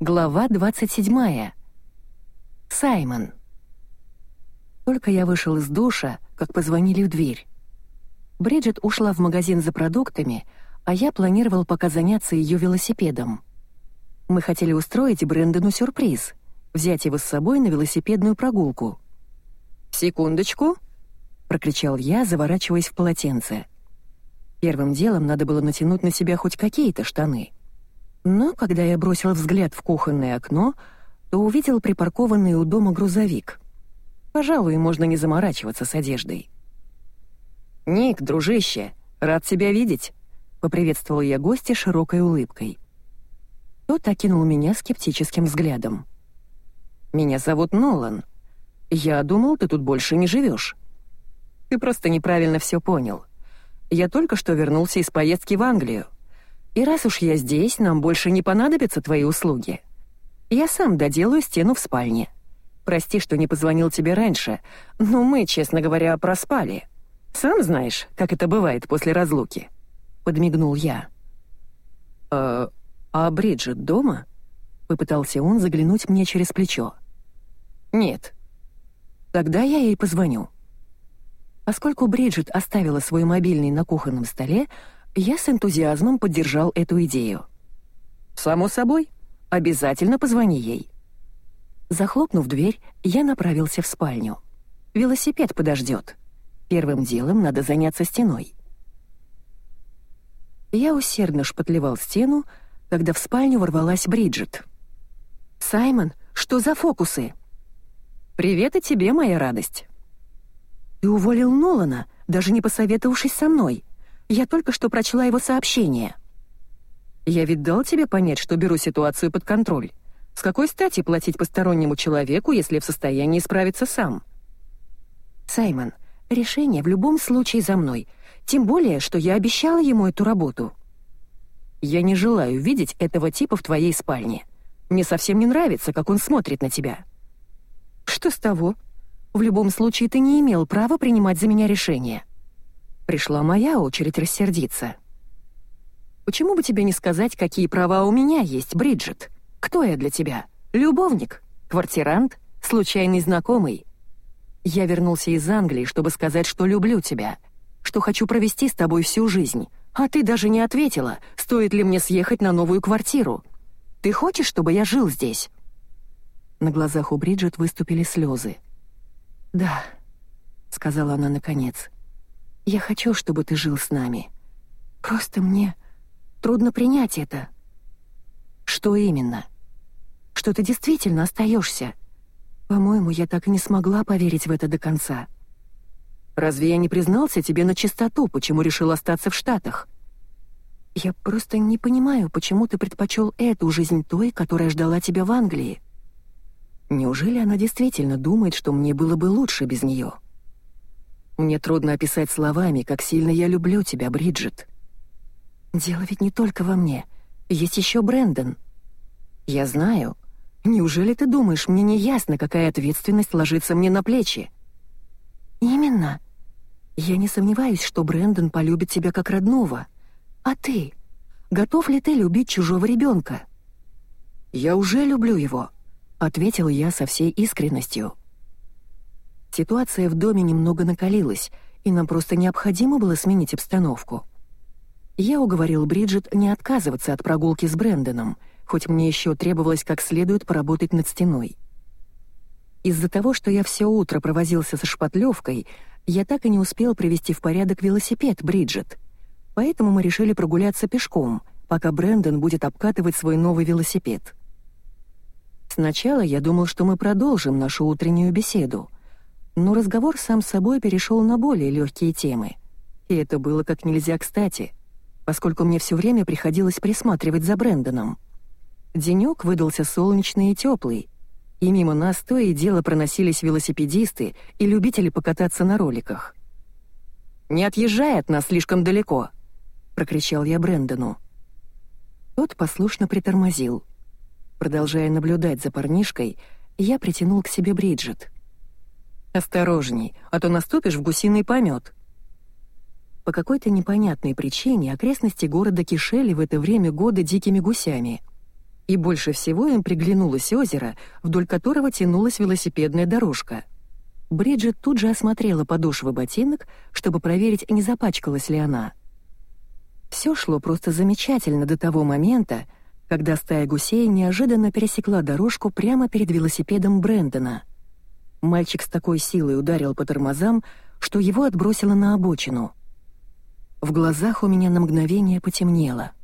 Глава 27. Саймон. Только я вышел из душа, как позвонили в дверь. Бриджит ушла в магазин за продуктами, а я планировал пока заняться ее велосипедом. Мы хотели устроить Брэндону сюрприз, взять его с собой на велосипедную прогулку. «Секундочку!» — прокричал я, заворачиваясь в полотенце. Первым делом надо было натянуть на себя хоть какие-то штаны. Но когда я бросил взгляд в кухонное окно, то увидел припаркованный у дома грузовик. Пожалуй, можно не заморачиваться с одеждой. «Ник, дружище, рад тебя видеть!» — поприветствовал я гостя широкой улыбкой. Тот окинул меня скептическим взглядом. «Меня зовут Нолан. Я думал, ты тут больше не живешь. Ты просто неправильно все понял. Я только что вернулся из поездки в Англию. И раз уж я здесь, нам больше не понадобятся твои услуги. Я сам доделаю стену в спальне. Прости, что не позвонил тебе раньше, но мы, честно говоря, проспали. Сам знаешь, как это бывает после разлуки. Подмигнул я. «Э, а Бриджит дома?» Попытался он заглянуть мне через плечо. «Нет». «Тогда я ей позвоню». Поскольку Бриджит оставила свой мобильный на кухонном столе, я с энтузиазмом поддержал эту идею. «Само собой, обязательно позвони ей». Захлопнув дверь, я направился в спальню. Велосипед подождет. Первым делом надо заняться стеной. Я усердно шпатлевал стену, когда в спальню ворвалась Бриджит. «Саймон, что за фокусы?» «Привет и тебе, моя радость!» «Ты уволил Нолана, даже не посоветовавшись со мной. Я только что прочла его сообщение». «Я ведь дал тебе понять, что беру ситуацию под контроль. С какой стати платить постороннему человеку, если в состоянии справиться сам?» «Саймон, решение в любом случае за мной, тем более, что я обещала ему эту работу». «Я не желаю видеть этого типа в твоей спальне. Мне совсем не нравится, как он смотрит на тебя». «Что с того?» В любом случае ты не имел права принимать за меня решение. Пришла моя очередь рассердиться. Почему бы тебе не сказать, какие права у меня есть, Бриджит? Кто я для тебя? Любовник? Квартирант? Случайный знакомый? Я вернулся из Англии, чтобы сказать, что люблю тебя, что хочу провести с тобой всю жизнь, а ты даже не ответила, стоит ли мне съехать на новую квартиру. Ты хочешь, чтобы я жил здесь?» На глазах у Бриджит выступили слезы. «Да», — сказала она наконец. «Я хочу, чтобы ты жил с нами. Просто мне трудно принять это». «Что именно?» «Что ты действительно остаешься. По-моему, я так и не смогла поверить в это до конца». «Разве я не признался тебе на чистоту, почему решил остаться в Штатах?» «Я просто не понимаю, почему ты предпочел эту жизнь той, которая ждала тебя в Англии». Неужели она действительно думает, что мне было бы лучше без нее? Мне трудно описать словами, как сильно я люблю тебя, Бриджит. Дело ведь не только во мне. Есть еще Брэндон. Я знаю. Неужели ты думаешь, мне не ясно, какая ответственность ложится мне на плечи? Именно. Я не сомневаюсь, что Брэндон полюбит тебя как родного. А ты? Готов ли ты любить чужого ребенка? Я уже люблю его. — ответил я со всей искренностью. Ситуация в доме немного накалилась, и нам просто необходимо было сменить обстановку. Я уговорил Бриджит не отказываться от прогулки с Брэндоном, хоть мне еще требовалось как следует поработать над стеной. Из-за того, что я все утро провозился со шпатлевкой, я так и не успел привести в порядок велосипед Бриджит. Поэтому мы решили прогуляться пешком, пока Брэндон будет обкатывать свой новый велосипед. Сначала я думал, что мы продолжим нашу утреннюю беседу, но разговор сам собой перешел на более легкие темы. И это было как нельзя кстати, поскольку мне все время приходилось присматривать за Брэндоном. Денек выдался солнечный и теплый, и мимо нас то и дело проносились велосипедисты и любители покататься на роликах. «Не отъезжай от нас слишком далеко!» — прокричал я Брэндону. Тот послушно притормозил — Продолжая наблюдать за парнишкой, я притянул к себе Бриджит. «Осторожней, а то наступишь в гусиный помет». По какой-то непонятной причине окрестности города кишели в это время года дикими гусями. И больше всего им приглянулось озеро, вдоль которого тянулась велосипедная дорожка. Бриджит тут же осмотрела подошвы ботинок, чтобы проверить, не запачкалась ли она. Все шло просто замечательно до того момента, когда стая гусей неожиданно пересекла дорожку прямо перед велосипедом Брэндона. Мальчик с такой силой ударил по тормозам, что его отбросило на обочину. В глазах у меня на мгновение потемнело —